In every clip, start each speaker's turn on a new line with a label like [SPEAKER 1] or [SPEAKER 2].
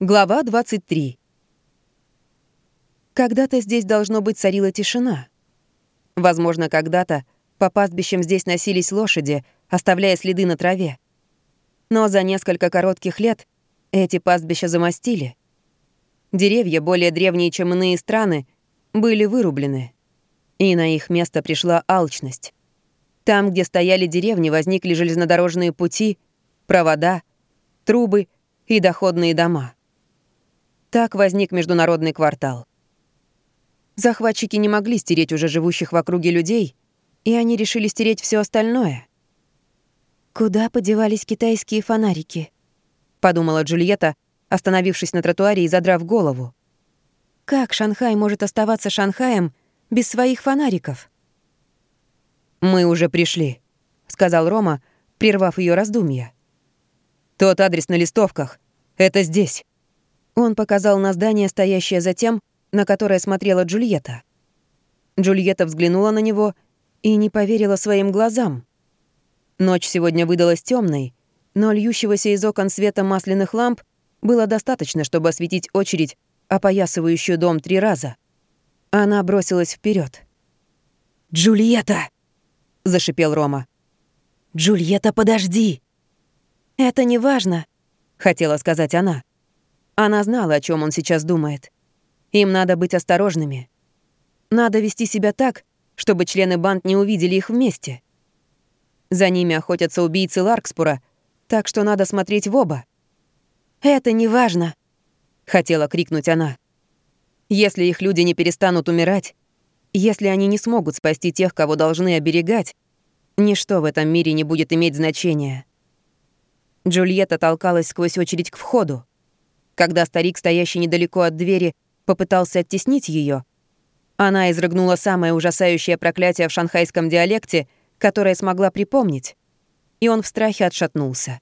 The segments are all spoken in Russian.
[SPEAKER 1] Глава 23. Когда-то здесь должно быть царила тишина. Возможно, когда-то по пастбищам здесь носились лошади, оставляя следы на траве. Но за несколько коротких лет эти пастбища замостили. Деревья, более древние, чем иные страны, были вырублены. И на их место пришла алчность. Там, где стояли деревни, возникли железнодорожные пути, провода, трубы и доходные дома. Так возник международный квартал. Захватчики не могли стереть уже живущих в округе людей, и они решили стереть все остальное.
[SPEAKER 2] «Куда подевались китайские фонарики?»
[SPEAKER 1] — подумала Джульетта, остановившись на тротуаре и задрав голову.
[SPEAKER 2] «Как Шанхай может оставаться Шанхаем без своих фонариков?»
[SPEAKER 1] «Мы уже пришли», — сказал Рома, прервав ее раздумья. «Тот адрес на листовках. Это здесь». Он показал на здание, стоящее за тем, на которое смотрела Джульетта. Джульетта взглянула на него и не поверила своим глазам. Ночь сегодня выдалась темной, но льющегося из окон света масляных ламп было достаточно, чтобы осветить очередь, опоясывающую дом три раза. Она бросилась вперед.
[SPEAKER 2] «Джульетта!» — зашипел Рома. «Джульетта, подожди!»
[SPEAKER 1] «Это не важно», — хотела сказать она. Она знала, о чем он сейчас думает. Им надо быть осторожными. Надо вести себя так, чтобы члены банд не увидели их вместе. За ними охотятся убийцы Ларкспура, так что надо смотреть в оба. «Это не важно», — хотела крикнуть она. «Если их люди не перестанут умирать, если они не смогут спасти тех, кого должны оберегать, ничто в этом мире не будет иметь значения». Джульетта толкалась сквозь очередь к входу. Когда старик, стоящий недалеко от двери, попытался оттеснить ее, она изрыгнула самое ужасающее проклятие в шанхайском диалекте, которое смогла припомнить, и он в страхе отшатнулся.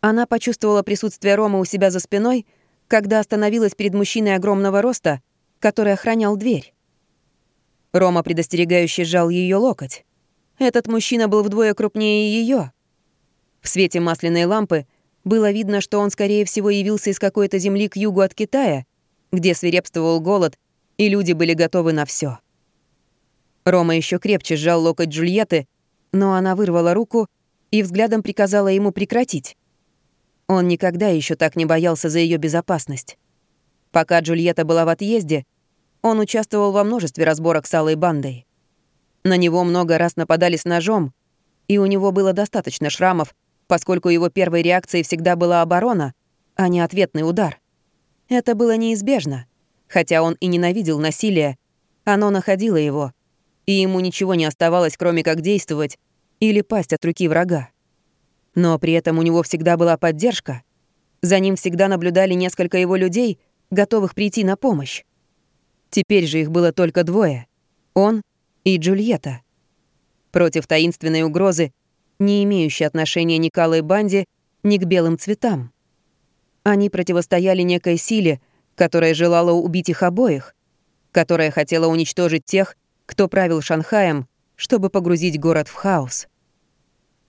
[SPEAKER 1] Она почувствовала присутствие Рома у себя за спиной, когда остановилась перед мужчиной огромного роста, который охранял дверь. Рома предостерегающе сжал ее локоть. Этот мужчина был вдвое крупнее ее. В свете масляной лампы было видно, что он, скорее всего, явился из какой-то земли к югу от Китая, где свирепствовал голод, и люди были готовы на все. Рома еще крепче сжал локоть Джульетты, но она вырвала руку и взглядом приказала ему прекратить. Он никогда еще так не боялся за ее безопасность. Пока Джульетта была в отъезде, он участвовал во множестве разборок с Алой бандой. На него много раз нападали с ножом, и у него было достаточно шрамов, поскольку его первой реакцией всегда была оборона, а не ответный удар. Это было неизбежно. Хотя он и ненавидел насилие, оно находило его, и ему ничего не оставалось, кроме как действовать или пасть от руки врага. Но при этом у него всегда была поддержка. За ним всегда наблюдали несколько его людей, готовых прийти на помощь. Теперь же их было только двое — он и Джульетта. Против таинственной угрозы не имеющие отношения ни к алой банде, ни к белым цветам. Они противостояли некой силе, которая желала убить их обоих, которая хотела уничтожить тех, кто правил Шанхаем, чтобы погрузить город в хаос.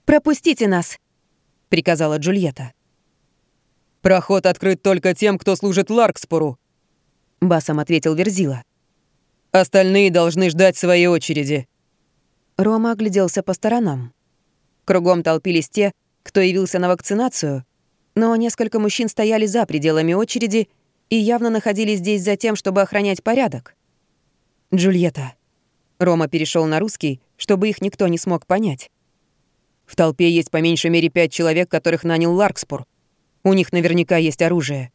[SPEAKER 2] «Пропустите нас!»
[SPEAKER 1] — приказала Джульетта.
[SPEAKER 3] «Проход открыт только тем, кто служит Ларкспору», —
[SPEAKER 1] басом ответил Верзила.
[SPEAKER 3] «Остальные должны ждать своей очереди».
[SPEAKER 1] Рома огляделся по сторонам. Кругом толпились те, кто явился на вакцинацию, но несколько мужчин стояли за пределами очереди и явно находились здесь за тем, чтобы охранять порядок. «Джульетта». Рома перешел на русский, чтобы их никто не смог понять. «В толпе есть по меньшей мере пять человек, которых нанял Ларкспур. У них наверняка есть оружие.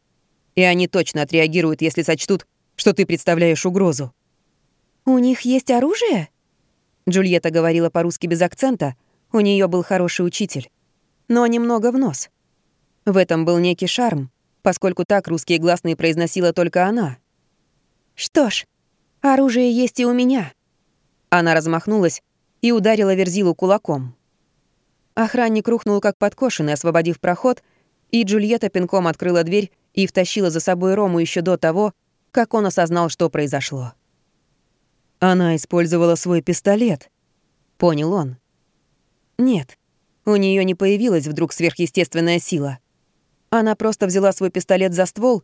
[SPEAKER 1] И они точно отреагируют, если сочтут, что ты представляешь угрозу».
[SPEAKER 2] «У них есть оружие?»
[SPEAKER 1] Джульетта говорила по-русски без акцента, у нее был хороший учитель. Но немного в нос. В этом был некий шарм, поскольку так русские гласные произносила только она.
[SPEAKER 2] «Что ж, оружие есть и у меня».
[SPEAKER 1] Она размахнулась и ударила Верзилу кулаком. Охранник рухнул как подкошенный, освободив проход, и Джульетта пинком открыла дверь и втащила за собой Рому еще до того, как он осознал, что произошло. Она использовала свой пистолет, понял он. Нет, у нее не появилась вдруг сверхъестественная сила. Она просто взяла свой пистолет за ствол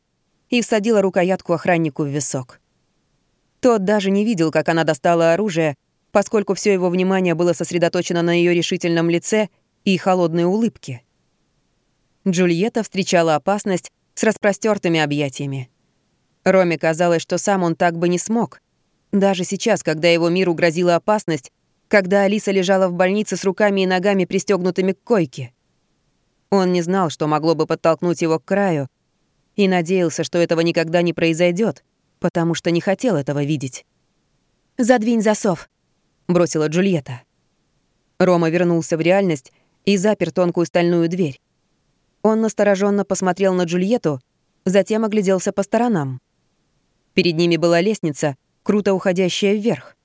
[SPEAKER 1] и всадила рукоятку охраннику в висок. Тот даже не видел, как она достала оружие, поскольку все его внимание было сосредоточено на ее решительном лице и холодной улыбке. Джульетта встречала опасность с распростертыми объятиями. Роме казалось, что сам он так бы не смог. Даже сейчас, когда его миру грозила опасность, когда Алиса лежала в больнице с руками и ногами пристегнутыми к койке. Он не знал, что могло бы подтолкнуть его к краю, и надеялся, что этого никогда не произойдет, потому что не хотел этого видеть. «Задвинь засов», — бросила Джульетта. Рома вернулся в реальность и запер тонкую стальную дверь. Он настороженно посмотрел на Джульетту, затем огляделся по сторонам. Перед ними была лестница, круто уходящая вверх.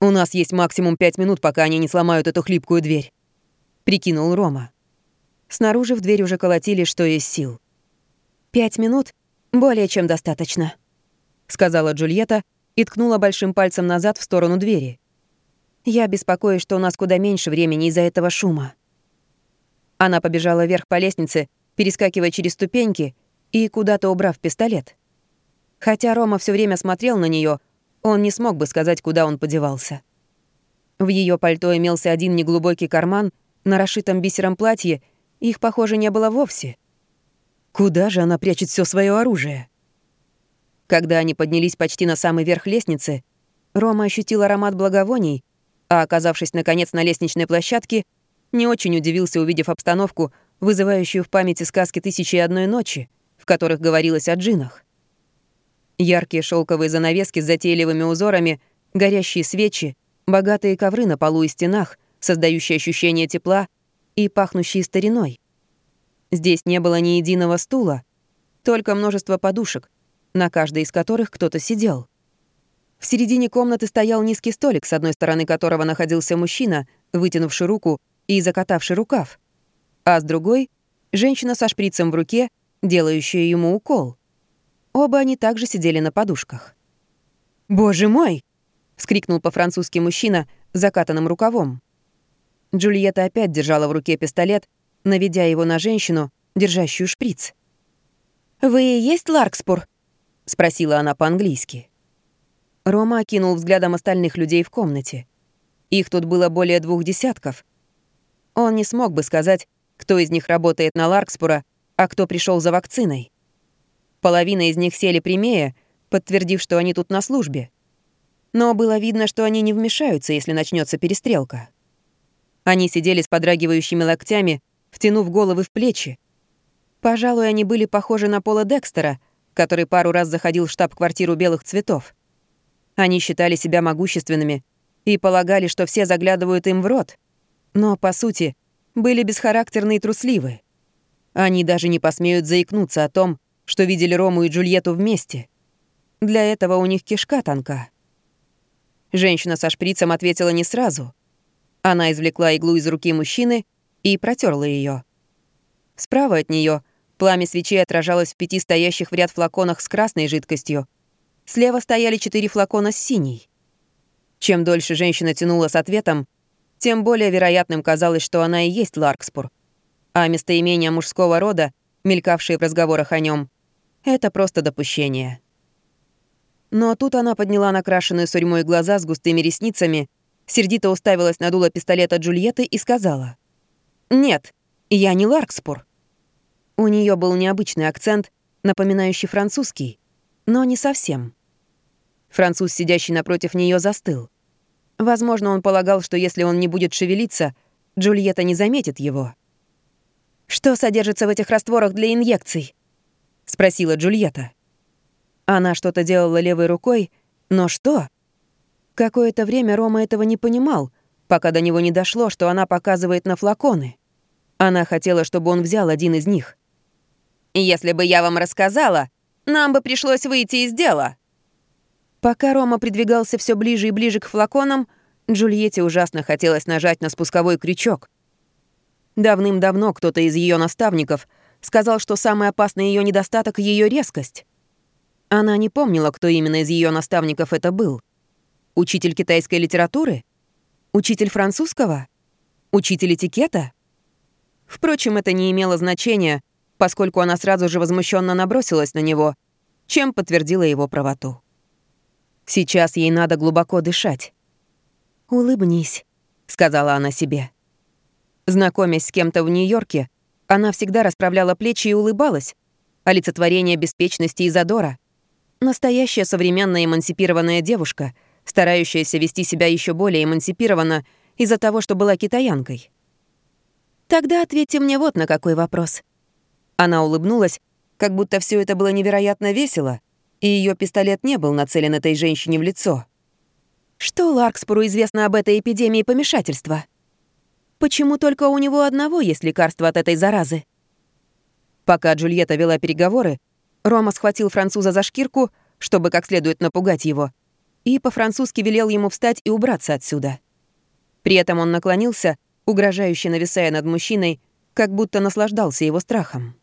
[SPEAKER 1] «У нас есть максимум пять минут, пока они не сломают эту хлипкую дверь», — прикинул Рома. Снаружи в дверь уже колотили, что есть сил.
[SPEAKER 2] «Пять минут? Более чем достаточно», —
[SPEAKER 1] сказала Джульетта и ткнула большим пальцем назад в сторону двери.
[SPEAKER 2] «Я беспокоюсь, что у нас куда меньше времени из-за этого шума».
[SPEAKER 1] Она побежала вверх по лестнице, перескакивая через ступеньки и куда-то убрав пистолет. Хотя Рома все время смотрел на нее, он не смог бы сказать, куда он подевался. В ее пальто имелся один неглубокий карман, на расшитом бисером платье их, похоже, не было вовсе. Куда же она прячет все свое оружие? Когда они поднялись почти на самый верх лестницы, Рома ощутил аромат благовоний, а, оказавшись, наконец, на лестничной площадке, не очень удивился, увидев обстановку, вызывающую в памяти сказки «Тысячи и одной ночи», в которых говорилось о джинах. Яркие шелковые занавески с затейливыми узорами, горящие свечи, богатые ковры на полу и стенах, создающие ощущение тепла и пахнущие стариной. Здесь не было ни единого стула, только множество подушек, на каждой из которых кто-то сидел. В середине комнаты стоял низкий столик, с одной стороны которого находился мужчина, вытянувший руку и закатавший рукав, а с другой — женщина со шприцем в руке, делающая ему укол. Оба они также сидели на подушках. «Боже мой!» — вскрикнул по-французски мужчина закатанным рукавом. Джульетта опять держала в руке пистолет, наведя его на женщину, держащую шприц.
[SPEAKER 2] «Вы и есть Ларкспур?»
[SPEAKER 1] — спросила она по-английски. Рома окинул взглядом остальных людей в комнате. Их тут было более двух десятков. Он не смог бы сказать, кто из них работает на Ларкспура, а кто пришел за вакциной. Половина из них сели прямее, подтвердив, что они тут на службе. Но было видно, что они не вмешаются, если начнется перестрелка. Они сидели с подрагивающими локтями, втянув головы в плечи. Пожалуй, они были похожи на Пола Декстера, который пару раз заходил в штаб-квартиру белых цветов. Они считали себя могущественными и полагали, что все заглядывают им в рот. Но, по сути, были бесхарактерны и трусливы. Они даже не посмеют заикнуться о том, что видели Рому и Джульетту вместе. Для этого у них кишка тонка. Женщина со шприцем ответила не сразу. Она извлекла иглу из руки мужчины и протерла ее. Справа от нее пламя свечей отражалось в пяти стоящих в ряд флаконах с красной жидкостью. Слева стояли четыре флакона с синей. Чем дольше женщина тянула с ответом, тем более вероятным казалось, что она и есть Ларкспур. А местоимения мужского рода, мелькавшие в разговорах о нем, это просто допущение. Но тут она подняла накрашенные сурьмой глаза с густыми ресницами, сердито уставилась на дуло пистолета Джульетты и сказала. «Нет, я не Ларкспур». У нее был необычный акцент, напоминающий французский, но не совсем. Француз, сидящий напротив нее, застыл. Возможно, он полагал, что если он не будет шевелиться, Джульетта не заметит его. «Что содержится в этих растворах для инъекций?» — спросила Джульетта. Она что-то делала левой рукой, но что? Какое-то время Рома этого не понимал, пока до него не дошло, что она показывает на флаконы. Она хотела, чтобы он взял один из них. «Если бы я вам рассказала, нам бы пришлось выйти из дела». Пока Рома придвигался все ближе и ближе к флаконам, Джульетте ужасно хотелось нажать на спусковой крючок. Давным-давно кто-то из ее наставников сказал, что самый опасный ее недостаток — ее резкость. Она не помнила, кто именно из ее наставников это был. Учитель китайской литературы? Учитель французского? Учитель этикета? Впрочем, это не имело значения, поскольку она сразу же возмущенно набросилась на него, чем подтвердила его правоту. Сейчас ей надо глубоко дышать.
[SPEAKER 2] «Улыбнись», — сказала она себе.
[SPEAKER 1] Знакомясь с кем-то в Нью-Йорке, она всегда расправляла плечи и улыбалась. Олицетворение беспечности и задора. Настоящая современная эмансипированная девушка, старающаяся вести себя еще более эмансипированно из-за того, что была китаянкой.
[SPEAKER 2] «Тогда ответьте мне вот на какой вопрос».
[SPEAKER 1] Она улыбнулась, как будто все это было невероятно весело, и ее пистолет не был нацелен этой женщине в лицо.
[SPEAKER 2] Что Ларкспуру известно об этой эпидемии помешательства? Почему только у него одного есть лекарство от этой заразы?
[SPEAKER 1] Пока Джульетта вела переговоры, Рома схватил француза за шкирку, чтобы как следует напугать его, и по-французски велел ему встать и убраться отсюда. При этом он наклонился, угрожающе нависая над мужчиной, как будто наслаждался его страхом.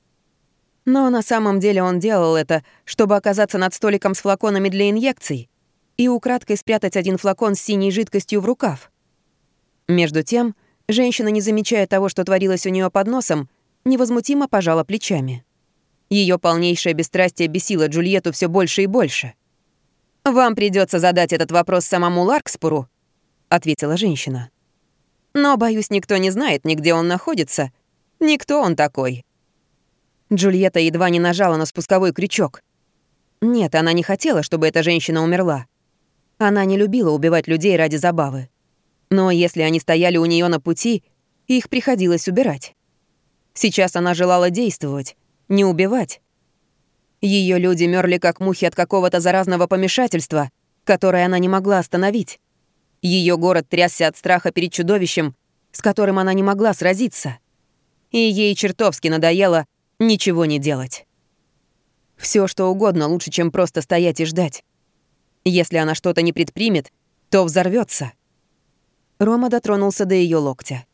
[SPEAKER 1] Но на самом деле он делал это, чтобы оказаться над столиком с флаконами для инъекций и украдкой спрятать один флакон с синей жидкостью в рукав. Между тем, женщина, не замечая того, что творилось у нее под носом, невозмутимо пожала плечами. Ее полнейшее бесстрастие бесило Джульетту все больше и больше. «Вам придется задать этот вопрос самому Ларкспуру», — ответила женщина. «Но, боюсь, никто не знает, нигде он находится. Никто он такой». Джульетта едва не нажала на спусковой крючок. Нет, она не хотела, чтобы эта женщина умерла. Она не любила убивать людей ради забавы. Но если они стояли у нее на пути, их приходилось убирать. Сейчас она желала действовать, не убивать. Ее люди мерли как мухи от какого-то заразного помешательства, которое она не могла остановить. Ее город трясся от страха перед чудовищем, с которым она не могла сразиться. И ей чертовски надоело ничего не делать. Все что угодно лучше, чем просто стоять и ждать. Если она что-то не предпримет, то взорвется. Рома дотронулся до ее локтя.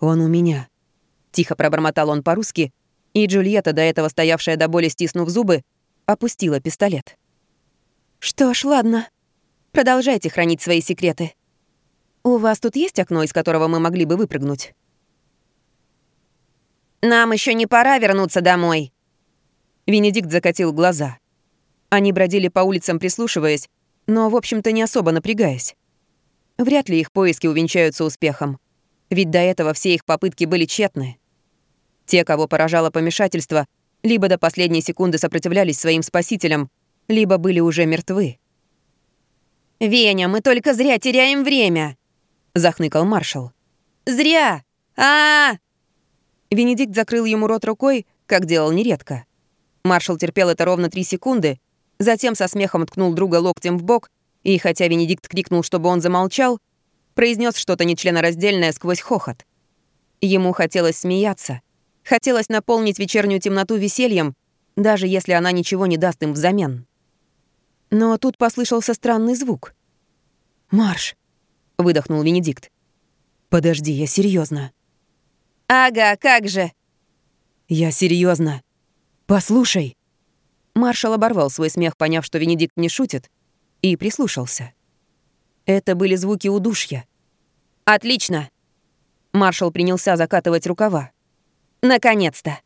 [SPEAKER 1] «Он у меня», — тихо пробормотал он по-русски, и Джульетта, до этого стоявшая до боли стиснув зубы, опустила пистолет.
[SPEAKER 2] «Что ж, ладно. Продолжайте хранить свои секреты. У вас тут есть окно, из которого мы могли бы выпрыгнуть?»
[SPEAKER 1] «Нам еще не пора вернуться домой». Венедикт закатил глаза. Они бродили по улицам, прислушиваясь, но, в общем-то, не особо напрягаясь. Вряд ли их поиски увенчаются успехом. Ведь до этого все их попытки были тщетны. Те, кого поражало помешательство, либо до последней секунды сопротивлялись своим спасителям, либо были уже мертвы. «Веня, мы только зря теряем время!» — захныкал маршал. «Зря! а, -а, -а Венедикт закрыл ему рот рукой, как делал нередко. Маршал терпел это ровно три секунды, затем со смехом ткнул друга локтем в бок, и хотя Венедикт крикнул, чтобы он замолчал, произнес что-то нечленораздельное сквозь хохот. Ему хотелось смеяться, хотелось наполнить вечернюю темноту весельем, даже если она ничего не даст им взамен. Но тут послышался странный звук. «Марш!» — выдохнул Венедикт. «Подожди, я серьезно. «Ага, как же!» «Я серьезно. Послушай!» Маршал оборвал свой смех, поняв, что Венедикт не шутит, и прислушался. Это были звуки удушья. «Отлично!» Маршал принялся закатывать рукава. «Наконец-то!»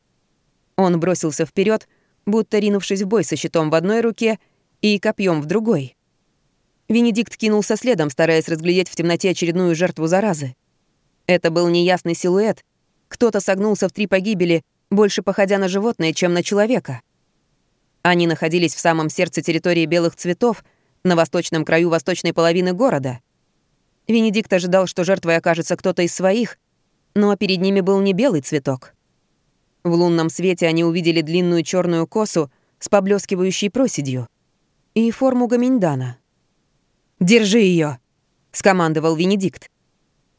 [SPEAKER 1] Он бросился вперед, будто ринувшись в бой со щитом в одной руке и копьем в другой. Венедикт кинулся следом, стараясь разглядеть в темноте очередную жертву заразы. Это был неясный силуэт, кто-то согнулся в три погибели, больше походя на животное, чем на человека. Они находились в самом сердце территории белых цветов, на восточном краю восточной половины города. Венедикт ожидал, что жертвой окажется кто-то из своих, но перед ними был не белый цветок. В лунном свете они увидели длинную черную косу с поблескивающей проседью и форму гаминьдана. «Держи ее, скомандовал Венедикт.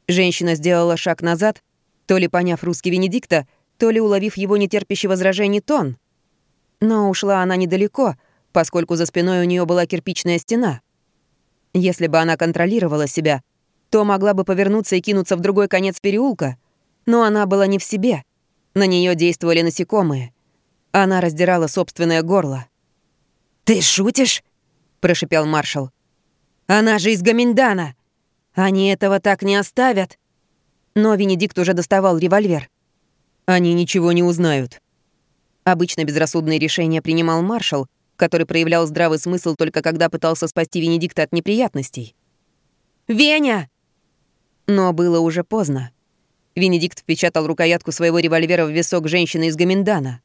[SPEAKER 1] Женщина сделала шаг назад, то ли поняв русский Венедикта, то ли уловив его нетерпящий возражений тон. Но ушла она недалеко, поскольку за спиной у нее была кирпичная стена. Если бы она контролировала себя, то могла бы повернуться и кинуться в другой конец переулка, но она была не в себе. На нее действовали насекомые. Она раздирала собственное горло. «Ты шутишь?» — прошипел маршал. «Она же из Гаминдана! Они этого так не оставят!» Но Венедикт уже доставал револьвер. «Они ничего не узнают». Обычно безрассудные решения принимал маршал, который проявлял здравый смысл только когда пытался спасти Венедикта от неприятностей. «Веня!» Но было уже поздно. Венедикт впечатал рукоятку своего револьвера в висок женщины из Гаминдана.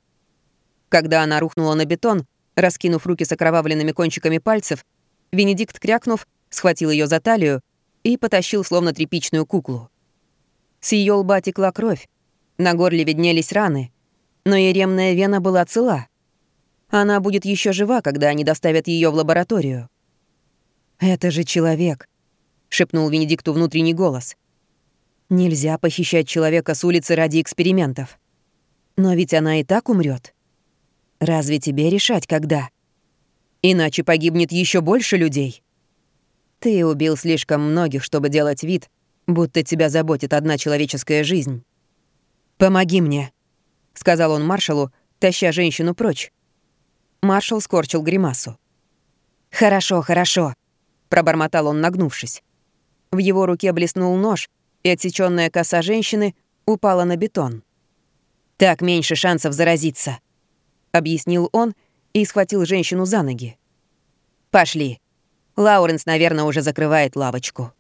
[SPEAKER 1] Когда она рухнула на бетон, раскинув руки с окровавленными кончиками пальцев, Венедикт, крякнув, схватил ее за талию и потащил словно тряпичную куклу. С ее лба текла кровь, на горле виднелись раны, но еремная вена была цела. Она будет еще жива, когда они доставят ее в лабораторию. «Это же человек», — шепнул Венедикту внутренний голос. «Нельзя похищать человека с улицы ради экспериментов. Но ведь она и так умрет. Разве тебе решать, когда? Иначе погибнет еще больше людей. Ты убил слишком многих, чтобы делать вид, будто тебя заботит одна человеческая жизнь. «Помоги мне», — сказал он маршалу, таща женщину прочь. Маршал скорчил гримасу. «Хорошо, хорошо», — пробормотал он, нагнувшись. В его руке блеснул нож, и отсечённая коса женщины упала на бетон. «Так меньше шансов заразиться», — объяснил он и схватил женщину за ноги. «Пошли. Лауренс, наверное, уже закрывает лавочку».